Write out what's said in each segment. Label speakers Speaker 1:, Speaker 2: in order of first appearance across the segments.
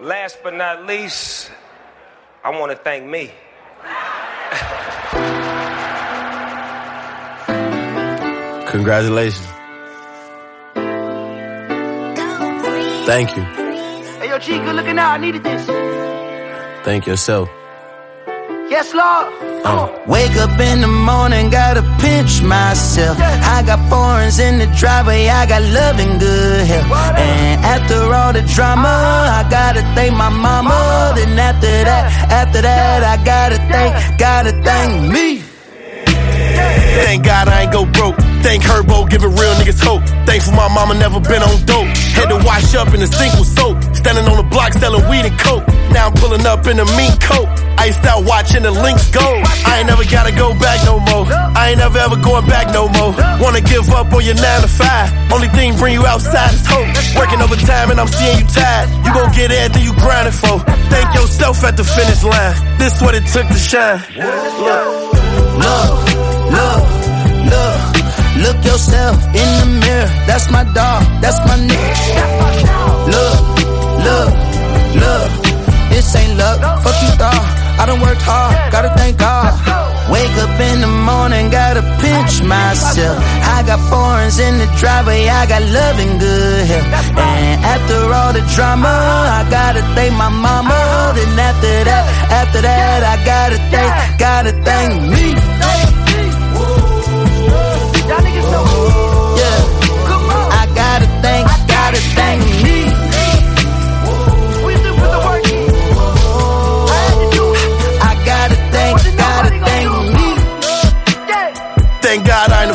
Speaker 1: Last but not least, I want to thank me.
Speaker 2: Congratulations. Thank you.
Speaker 3: Hey, yo, G, good looking out. I needed this.
Speaker 2: Thank yourself.
Speaker 3: Yes, Lord.
Speaker 2: Uh.
Speaker 4: Wake up in the morning, gotta pinch myself. I got foreigns in the driveway, I got love and good health. And after all the drama, I gotta thank my mama. Then after that, after that, I gotta thank, gotta thank me.
Speaker 2: Thank God I ain't go broke. Thank Herbo giving real niggas hope. Thankful my mama never been on dope. Had to wash up in a sink with soap. Standing on the block selling weed and coke. Now I'm pulling up in a mean coat. Iced out watching the links go. I ain't never gotta go back no more. I ain't never ever going back no more. Wanna give up on your nine to five. Only thing bring you outside is hope. Working overtime and I'm seeing you tired. You gon' get everything you grinding for. Thank yourself at the finish line. This what it took to shine. Look.
Speaker 4: Look, look, look, look yourself in the mirror. That's my dog, that's my nigga. Look, look, look, morning, gotta pinch myself. I got foreigns in the driveway, I got love and good health. And after all the drama, I gotta thank my mama. Then after that, after that, I gotta thank, gotta thank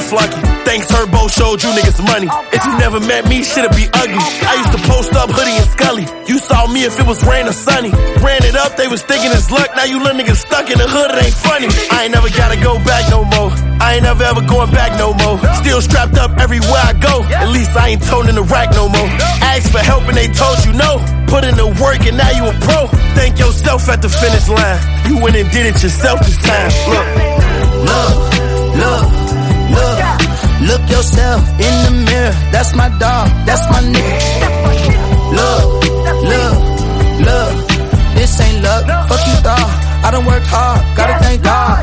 Speaker 2: Thanks Herbo showed you niggas money. If you never met me, shit'd be ugly. I used to post up hoodie and scully. You saw me if it was rain or sunny. Ran it up, they was thinking it's luck. Now you little niggas stuck in the hood, it ain't funny. I ain't never gotta go back no more. I ain't never ever going back no more. Still strapped up everywhere I go. At least I ain't toting the rack no more. Asked for help and they told you no. Put in the work and now you a pro. Thank yourself at the finish line. You went and did it yourself this time.
Speaker 4: Look, look, look yourself in the mirror. That's my dog, that's my nigga. Look, look, look, this ain't luck. Fuck you thought. I done worked hard, gotta thank God.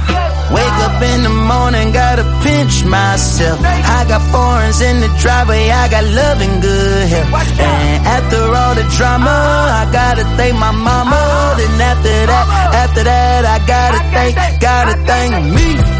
Speaker 4: Wake up in the morning, gotta pinch myself. I got foreigns in the driveway, I got love and good health. And after all the drama, I gotta thank my mama. Then after that, after that, I gotta thank, gotta thank me.